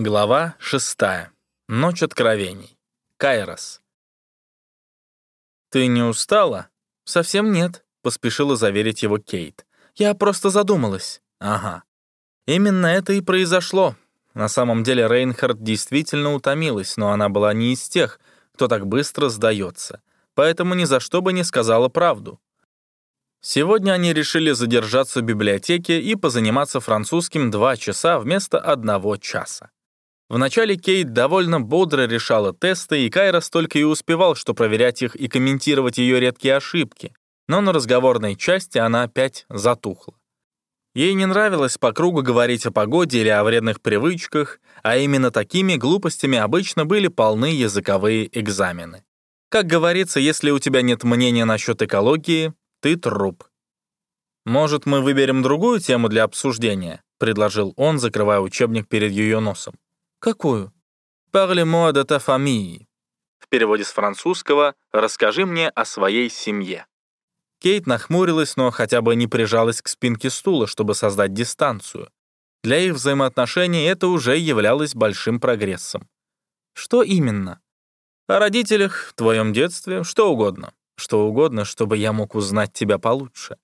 Глава 6. Ночь откровений. Кайрос. «Ты не устала?» «Совсем нет», — поспешила заверить его Кейт. «Я просто задумалась». «Ага». Именно это и произошло. На самом деле Рейнхард действительно утомилась, но она была не из тех, кто так быстро сдается, поэтому ни за что бы не сказала правду. Сегодня они решили задержаться в библиотеке и позаниматься французским два часа вместо одного часа. Вначале Кейт довольно бодро решала тесты, и Кайрос только и успевал, что проверять их и комментировать ее редкие ошибки. Но на разговорной части она опять затухла. Ей не нравилось по кругу говорить о погоде или о вредных привычках, а именно такими глупостями обычно были полны языковые экзамены. Как говорится, если у тебя нет мнения насчет экологии, ты труп. «Может, мы выберем другую тему для обсуждения?» — предложил он, закрывая учебник перед ее носом. «Какую?» «Parle-moi de ta famille». В переводе с французского «Расскажи мне о своей семье». Кейт нахмурилась, но хотя бы не прижалась к спинке стула, чтобы создать дистанцию. Для их взаимоотношений это уже являлось большим прогрессом. «Что именно?» «О родителях, твоем детстве, что угодно. Что угодно, чтобы я мог узнать тебя получше».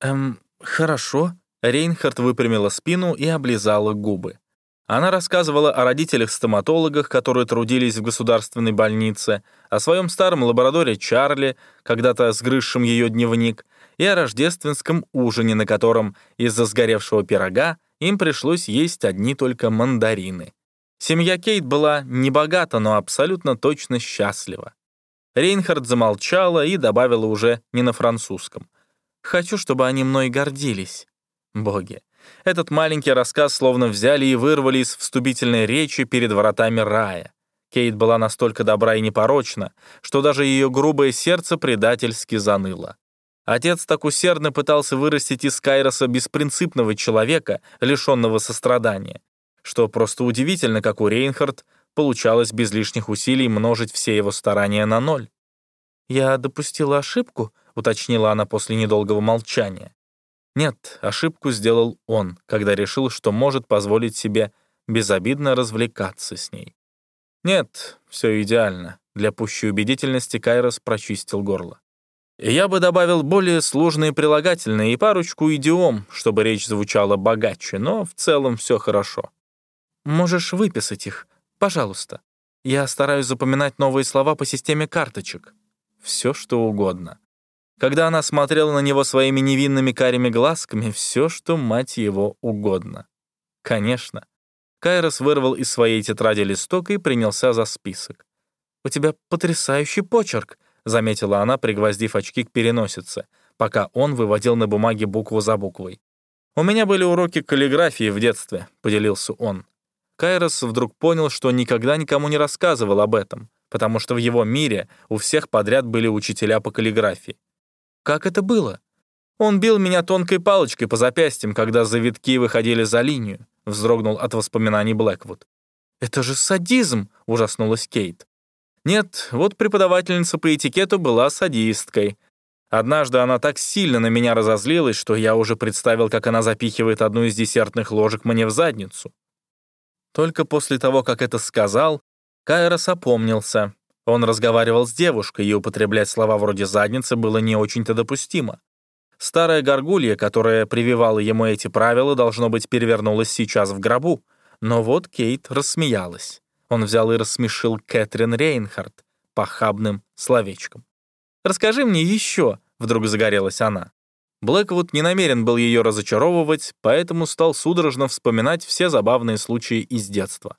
«Эм, хорошо». Рейнхард выпрямила спину и облизала губы. Она рассказывала о родителях-стоматологах, которые трудились в государственной больнице, о своем старом лабрадоре Чарли, когда-то сгрызшем ее дневник, и о рождественском ужине, на котором из-за сгоревшего пирога им пришлось есть одни только мандарины. Семья Кейт была небогата, но абсолютно точно счастлива. Рейнхард замолчала и добавила уже не на французском. «Хочу, чтобы они мной гордились. Боги, этот маленький рассказ словно взяли и вырвали из вступительной речи перед воротами рая. Кейт была настолько добра и непорочна, что даже ее грубое сердце предательски заныло. Отец так усердно пытался вырастить из Кайроса беспринципного человека, лишенного сострадания, что просто удивительно, как у Рейнхард получалось без лишних усилий множить все его старания на ноль. «Я допустила ошибку», — уточнила она после недолгого молчания. Нет, ошибку сделал он, когда решил, что может позволить себе безобидно развлекаться с ней. Нет, все идеально. Для пущей убедительности Кайрос прочистил горло. Я бы добавил более сложные прилагательные и парочку идиом, чтобы речь звучала богаче, но в целом все хорошо. Можешь выписать их, пожалуйста. Я стараюсь запоминать новые слова по системе карточек. Все, что угодно. Когда она смотрела на него своими невинными карими глазками, все, что, мать его, угодно. Конечно. Кайрос вырвал из своей тетради листок и принялся за список. «У тебя потрясающий почерк», — заметила она, пригвоздив очки к переносице, пока он выводил на бумаге букву за буквой. «У меня были уроки каллиграфии в детстве», — поделился он. Кайрос вдруг понял, что никогда никому не рассказывал об этом, потому что в его мире у всех подряд были учителя по каллиграфии. Как это было? Он бил меня тонкой палочкой по запястьям, когда завитки выходили за линию, вздрогнул от воспоминаний Блэквуд. «Это же садизм!» — ужаснулась Кейт. Нет, вот преподавательница по этикету была садисткой. Однажды она так сильно на меня разозлилась, что я уже представил, как она запихивает одну из десертных ложек мне в задницу. Только после того, как это сказал, Кайрос опомнился. Он разговаривал с девушкой, и употреблять слова вроде «задница» было не очень-то допустимо. Старая горгулья, которая прививала ему эти правила, должно быть, перевернулась сейчас в гробу. Но вот Кейт рассмеялась. Он взял и рассмешил Кэтрин Рейнхард похабным словечком. «Расскажи мне еще», — вдруг загорелась она. Блэквуд не намерен был ее разочаровывать, поэтому стал судорожно вспоминать все забавные случаи из детства.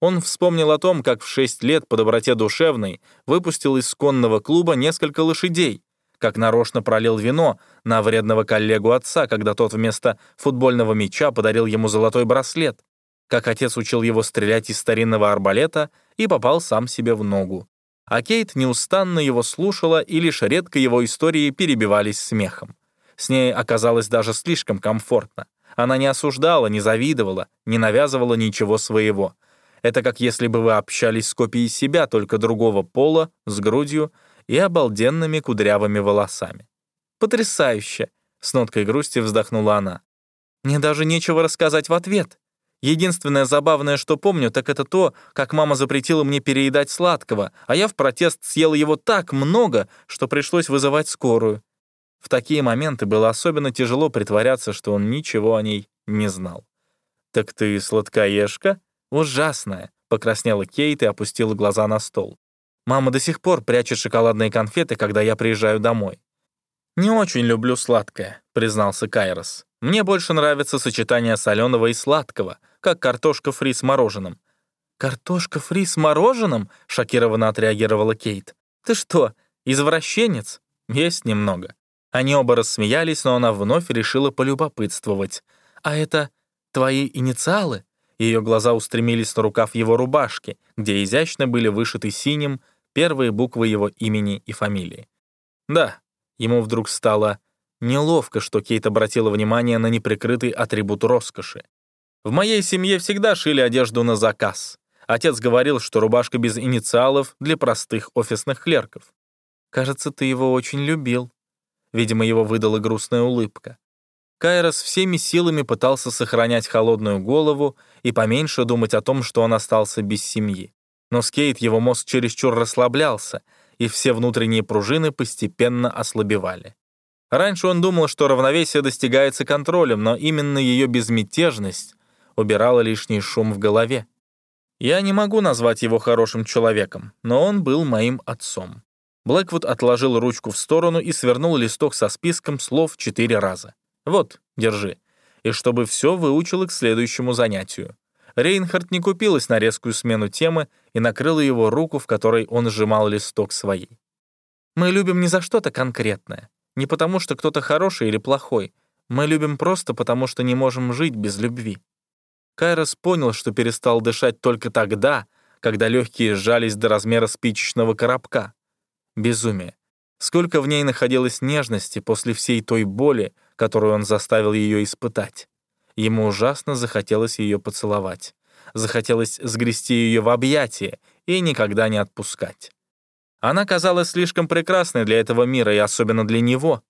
Он вспомнил о том, как в шесть лет по доброте душевной выпустил из конного клуба несколько лошадей, как нарочно пролил вино на вредного коллегу отца, когда тот вместо футбольного мяча подарил ему золотой браслет, как отец учил его стрелять из старинного арбалета и попал сам себе в ногу. А Кейт неустанно его слушала, и лишь редко его истории перебивались смехом. С ней оказалось даже слишком комфортно. Она не осуждала, не завидовала, не навязывала ничего своего — это как если бы вы общались с копией себя, только другого пола, с грудью и обалденными кудрявыми волосами. «Потрясающе!» — с ноткой грусти вздохнула она. «Мне даже нечего рассказать в ответ. Единственное забавное, что помню, так это то, как мама запретила мне переедать сладкого, а я в протест съел его так много, что пришлось вызывать скорую. В такие моменты было особенно тяжело притворяться, что он ничего о ней не знал. «Так ты сладкоежка?» «Ужасная», — покраснела Кейт и опустила глаза на стол. «Мама до сих пор прячет шоколадные конфеты, когда я приезжаю домой». «Не очень люблю сладкое», — признался Кайрос. «Мне больше нравится сочетание соленого и сладкого, как картошка фри с мороженым». «Картошка фри с мороженым?» — шокированно отреагировала Кейт. «Ты что, извращенец?» «Есть немного». Они оба рассмеялись, но она вновь решила полюбопытствовать. «А это твои инициалы?» Ее глаза устремились на рукав его рубашки, где изящно были вышиты синим первые буквы его имени и фамилии. Да, ему вдруг стало неловко, что Кейт обратила внимание на неприкрытый атрибут роскоши. В моей семье всегда шили одежду на заказ. Отец говорил, что рубашка без инициалов для простых офисных клерков. Кажется, ты его очень любил. Видимо, его выдала грустная улыбка. Кайрос всеми силами пытался сохранять холодную голову и поменьше думать о том, что он остался без семьи. Но с Кейт его мозг чересчур расслаблялся, и все внутренние пружины постепенно ослабевали. Раньше он думал, что равновесие достигается контролем, но именно ее безмятежность убирала лишний шум в голове. Я не могу назвать его хорошим человеком, но он был моим отцом. Блэквуд отложил ручку в сторону и свернул листок со списком слов четыре раза. Вот, держи. И чтобы все выучила к следующему занятию. Рейнхард не купилась на резкую смену темы и накрыла его руку, в которой он сжимал листок своей. «Мы любим не за что-то конкретное. Не потому, что кто-то хороший или плохой. Мы любим просто потому, что не можем жить без любви». Кайрос понял, что перестал дышать только тогда, когда легкие сжались до размера спичечного коробка. Безумие. Сколько в ней находилось нежности после всей той боли, которую он заставил ее испытать. Ему ужасно захотелось ее поцеловать. Захотелось сгрести ее в объятия и никогда не отпускать. Она казалась слишком прекрасной для этого мира и особенно для него.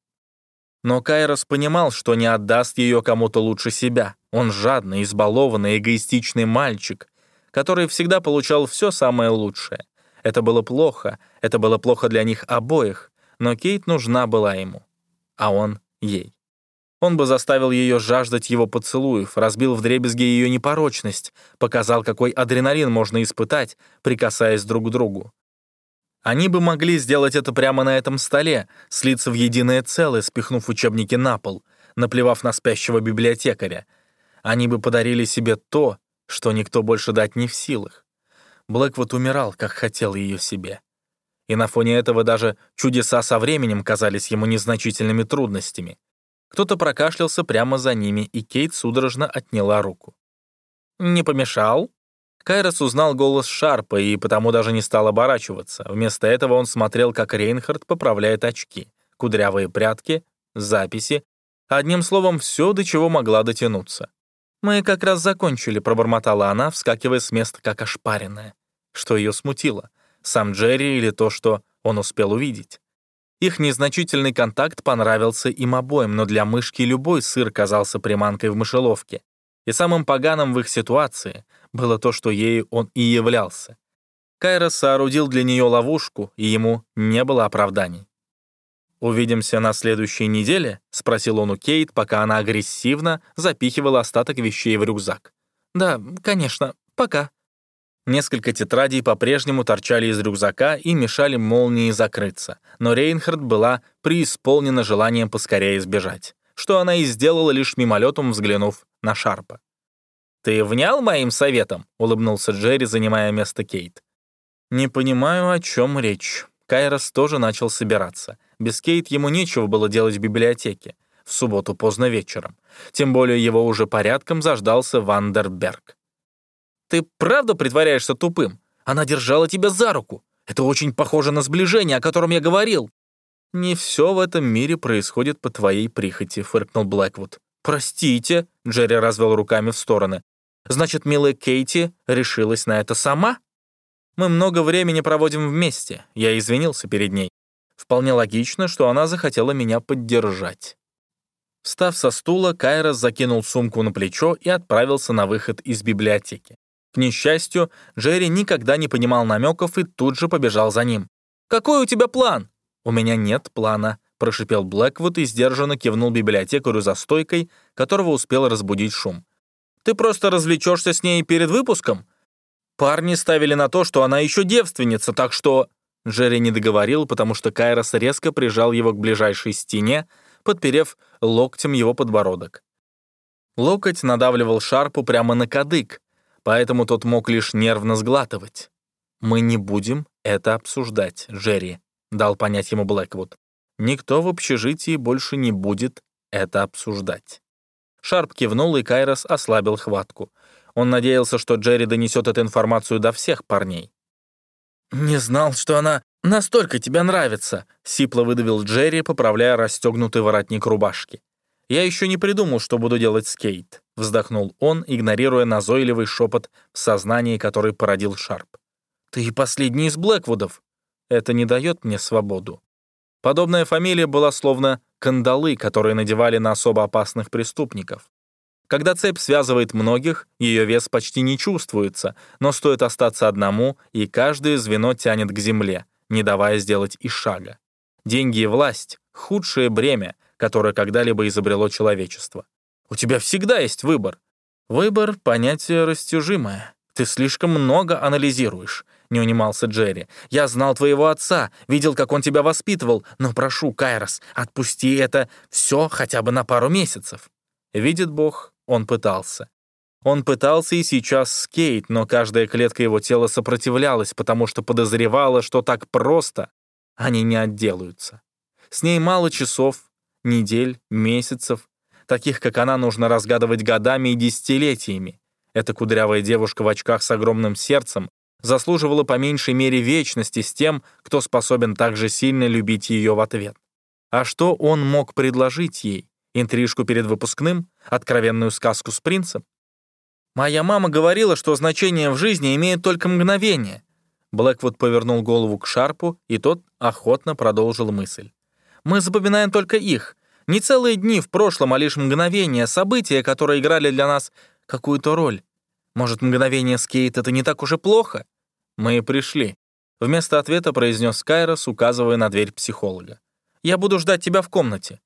Но Кайрос понимал, что не отдаст ее кому-то лучше себя. Он жадный, избалованный, эгоистичный мальчик, который всегда получал все самое лучшее. Это было плохо, это было плохо для них обоих, но Кейт нужна была ему, а он — ей. Он бы заставил ее жаждать его поцелуев, разбил вдребезги ее непорочность, показал, какой адреналин можно испытать, прикасаясь друг к другу. Они бы могли сделать это прямо на этом столе, слиться в единое целое, спихнув учебники на пол, наплевав на спящего библиотекаря. Они бы подарили себе то, что никто больше дать не в силах. Блэквуд умирал, как хотел ее себе и на фоне этого даже чудеса со временем казались ему незначительными трудностями. Кто-то прокашлялся прямо за ними, и Кейт судорожно отняла руку. «Не помешал?» Кайрос узнал голос Шарпа и потому даже не стал оборачиваться. Вместо этого он смотрел, как Рейнхард поправляет очки, кудрявые прятки, записи, одним словом, все, до чего могла дотянуться. «Мы как раз закончили», — пробормотала она, вскакивая с места как ошпаренная, что ее смутило сам Джерри или то, что он успел увидеть. Их незначительный контакт понравился им обоим, но для мышки любой сыр казался приманкой в мышеловке. И самым поганым в их ситуации было то, что ею он и являлся. Кайра соорудил для нее ловушку, и ему не было оправданий. «Увидимся на следующей неделе?» — спросил он у Кейт, пока она агрессивно запихивала остаток вещей в рюкзак. «Да, конечно. Пока», Несколько тетрадей по-прежнему торчали из рюкзака и мешали молнии закрыться, но Рейнхард была преисполнена желанием поскорее сбежать, что она и сделала лишь мимолетом взглянув на Шарпа. «Ты внял моим советом?» — улыбнулся Джерри, занимая место Кейт. «Не понимаю, о чем речь». Кайрос тоже начал собираться. Без Кейт ему нечего было делать в библиотеке. В субботу поздно вечером. Тем более его уже порядком заждался Вандерберг. Ты правда притворяешься тупым? Она держала тебя за руку. Это очень похоже на сближение, о котором я говорил». «Не все в этом мире происходит по твоей прихоти», — фыркнул Блэквуд. «Простите», — Джерри развел руками в стороны. «Значит, милая Кейти решилась на это сама?» «Мы много времени проводим вместе. Я извинился перед ней. Вполне логично, что она захотела меня поддержать». Встав со стула, Кайрос закинул сумку на плечо и отправился на выход из библиотеки. Несчастью, Джерри никогда не понимал намеков и тут же побежал за ним. «Какой у тебя план?» «У меня нет плана», — прошипел Блэквуд и сдержанно кивнул библиотекарю за стойкой, которого успел разбудить шум. «Ты просто развлечешься с ней перед выпуском?» «Парни ставили на то, что она еще девственница, так что...» Джерри не договорил, потому что Кайрос резко прижал его к ближайшей стене, подперев локтем его подбородок. Локоть надавливал Шарпу прямо на кадык, поэтому тот мог лишь нервно сглатывать. «Мы не будем это обсуждать, Джерри», — дал понять ему Блэквуд. «Никто в общежитии больше не будет это обсуждать». Шарп кивнул, и Кайрос ослабил хватку. Он надеялся, что Джерри донесет эту информацию до всех парней. «Не знал, что она настолько тебе нравится», — сипло выдавил Джерри, поправляя расстегнутый воротник рубашки. «Я еще не придумал, что буду делать с Кейт», — вздохнул он, игнорируя назойливый шепот в сознании, который породил Шарп. «Ты последний из Блэквудов. Это не дает мне свободу». Подобная фамилия была словно кандалы, которые надевали на особо опасных преступников. Когда цепь связывает многих, ее вес почти не чувствуется, но стоит остаться одному, и каждое звено тянет к земле, не давая сделать и шага. Деньги и власть — худшее бремя, которое когда-либо изобрело человечество. У тебя всегда есть выбор. Выбор — понятие растяжимое. Ты слишком много анализируешь, — не унимался Джерри. «Я знал твоего отца, видел, как он тебя воспитывал, но прошу, Кайрос, отпусти это все хотя бы на пару месяцев». Видит Бог, он пытался. Он пытался и сейчас с Кейт, но каждая клетка его тела сопротивлялась, потому что подозревала, что так просто они не отделаются. С ней мало часов, недель, месяцев. Таких, как она, нужно разгадывать годами и десятилетиями. Эта кудрявая девушка в очках с огромным сердцем заслуживала по меньшей мере вечности с тем, кто способен так же сильно любить ее в ответ. А что он мог предложить ей? Интрижку перед выпускным? Откровенную сказку с принцем? Моя мама говорила, что значение в жизни имеет только мгновение. Блэквуд повернул голову к Шарпу, и тот охотно продолжил мысль. Мы запоминаем только их. Не целые дни в прошлом, а лишь мгновения, события, которые играли для нас какую-то роль. Может, мгновение с Кейт — это не так уж и плохо? Мы пришли. Вместо ответа произнес Кайрос, указывая на дверь психолога. «Я буду ждать тебя в комнате».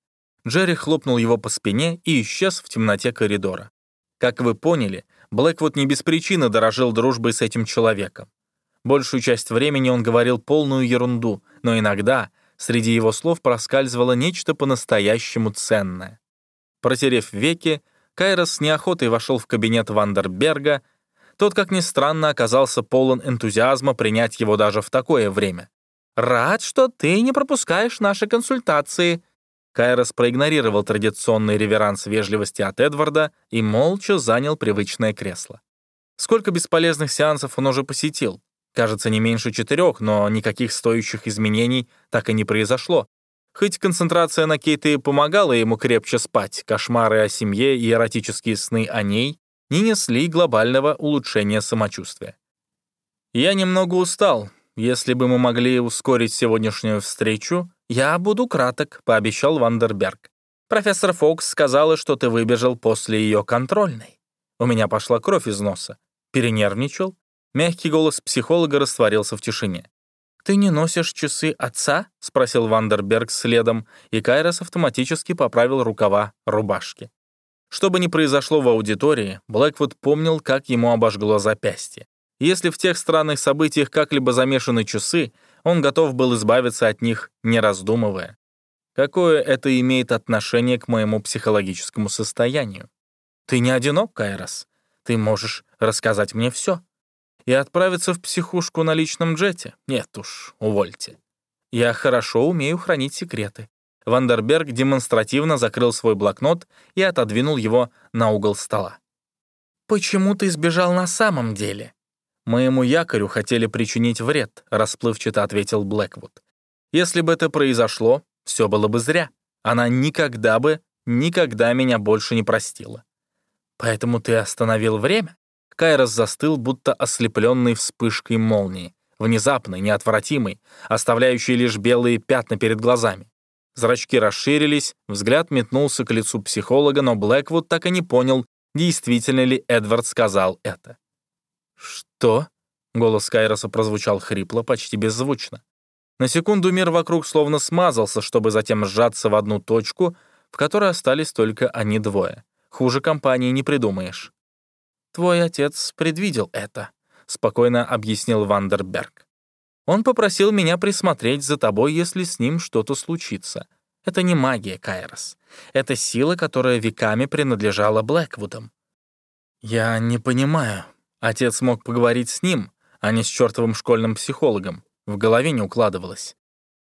Джерри хлопнул его по спине и исчез в темноте коридора. Как вы поняли, Блэквуд не без причины дорожил дружбой с этим человеком. Большую часть времени он говорил полную ерунду, но иногда среди его слов проскальзывало нечто по-настоящему ценное. Протерев веки, Кайрос с неохотой вошел в кабинет Вандерберга. Тот, как ни странно, оказался полон энтузиазма принять его даже в такое время. «Рад, что ты не пропускаешь наши консультации», Кайрос проигнорировал традиционный реверанс вежливости от Эдварда и молча занял привычное кресло. Сколько бесполезных сеансов он уже посетил? Кажется, не меньше четырех, но никаких стоящих изменений так и не произошло. Хоть концентрация на Кейте помогала ему крепче спать, кошмары о семье и эротические сны о ней не несли глобального улучшения самочувствия. «Я немного устал. Если бы мы могли ускорить сегодняшнюю встречу, «Я буду краток», — пообещал Вандерберг. «Профессор Фокс сказала, что ты выбежал после ее контрольной. У меня пошла кровь из носа. Перенервничал?» Мягкий голос психолога растворился в тишине. «Ты не носишь часы отца?» — спросил Вандерберг следом, и Кайрос автоматически поправил рукава рубашки. Что бы ни произошло в аудитории, Блэквуд помнил, как ему обожгло запястье. Если в тех странных событиях как-либо замешаны часы, он готов был избавиться от них, не раздумывая. Какое это имеет отношение к моему психологическому состоянию? Ты не одинок, Кайрос. Ты можешь рассказать мне все. И отправиться в психушку на личном джете? Нет уж, увольте. Я хорошо умею хранить секреты. Вандерберг демонстративно закрыл свой блокнот и отодвинул его на угол стола. «Почему ты сбежал на самом деле?» «Моему якорю хотели причинить вред», — расплывчато ответил Блэквуд. «Если бы это произошло, все было бы зря. Она никогда бы, никогда меня больше не простила». «Поэтому ты остановил время?» Кайрос застыл, будто ослепленный вспышкой молнии, внезапной, неотвратимой, оставляющей лишь белые пятна перед глазами. Зрачки расширились, взгляд метнулся к лицу психолога, но Блэквуд так и не понял, действительно ли Эдвард сказал это. «Что?» — голос Кайроса прозвучал хрипло, почти беззвучно. На секунду мир вокруг словно смазался, чтобы затем сжаться в одну точку, в которой остались только они двое. Хуже компании не придумаешь. «Твой отец предвидел это», — спокойно объяснил Вандерберг. «Он попросил меня присмотреть за тобой, если с ним что-то случится. Это не магия, Кайрос. Это сила, которая веками принадлежала Блэквудам». «Я не понимаю». Отец мог поговорить с ним, а не с чертовым школьным психологом. В голове не укладывалось.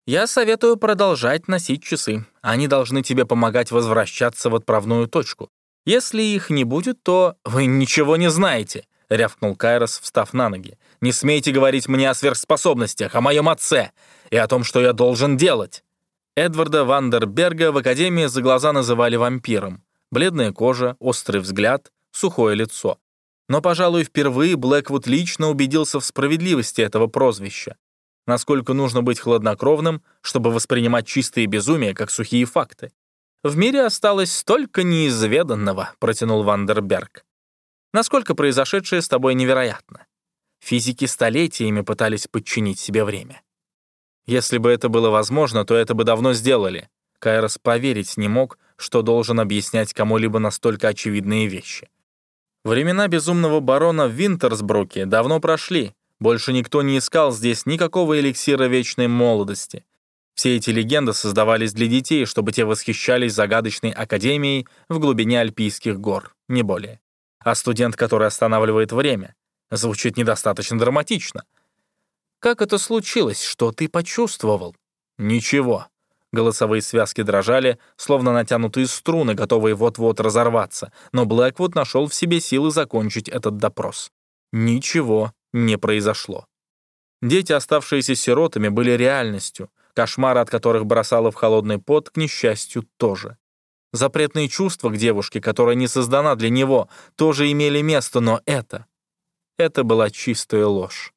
«Я советую продолжать носить часы. Они должны тебе помогать возвращаться в отправную точку. Если их не будет, то вы ничего не знаете», — рявкнул Кайрос, встав на ноги. «Не смейте говорить мне о сверхспособностях, о моем отце и о том, что я должен делать». Эдварда Вандерберга в Академии за глаза называли вампиром. Бледная кожа, острый взгляд, сухое лицо. Но, пожалуй, впервые Блэквуд лично убедился в справедливости этого прозвища. Насколько нужно быть хладнокровным, чтобы воспринимать чистые безумия как сухие факты. «В мире осталось столько неизведанного», — протянул Вандерберг. «Насколько произошедшее с тобой невероятно. Физики столетиями пытались подчинить себе время. Если бы это было возможно, то это бы давно сделали. Кайрос поверить не мог, что должен объяснять кому-либо настолько очевидные вещи. Времена безумного барона в Винтерсбруке давно прошли. Больше никто не искал здесь никакого эликсира вечной молодости. Все эти легенды создавались для детей, чтобы те восхищались загадочной академией в глубине Альпийских гор, не более. А студент, который останавливает время, звучит недостаточно драматично. Как это случилось? Что ты почувствовал? Ничего. Голосовые связки дрожали, словно натянутые струны, готовые вот-вот разорваться, но Блэквуд нашел в себе силы закончить этот допрос. Ничего не произошло. Дети, оставшиеся сиротами, были реальностью, кошмары от которых бросало в холодный пот, к несчастью, тоже. Запретные чувства к девушке, которая не создана для него, тоже имели место, но это... Это была чистая ложь.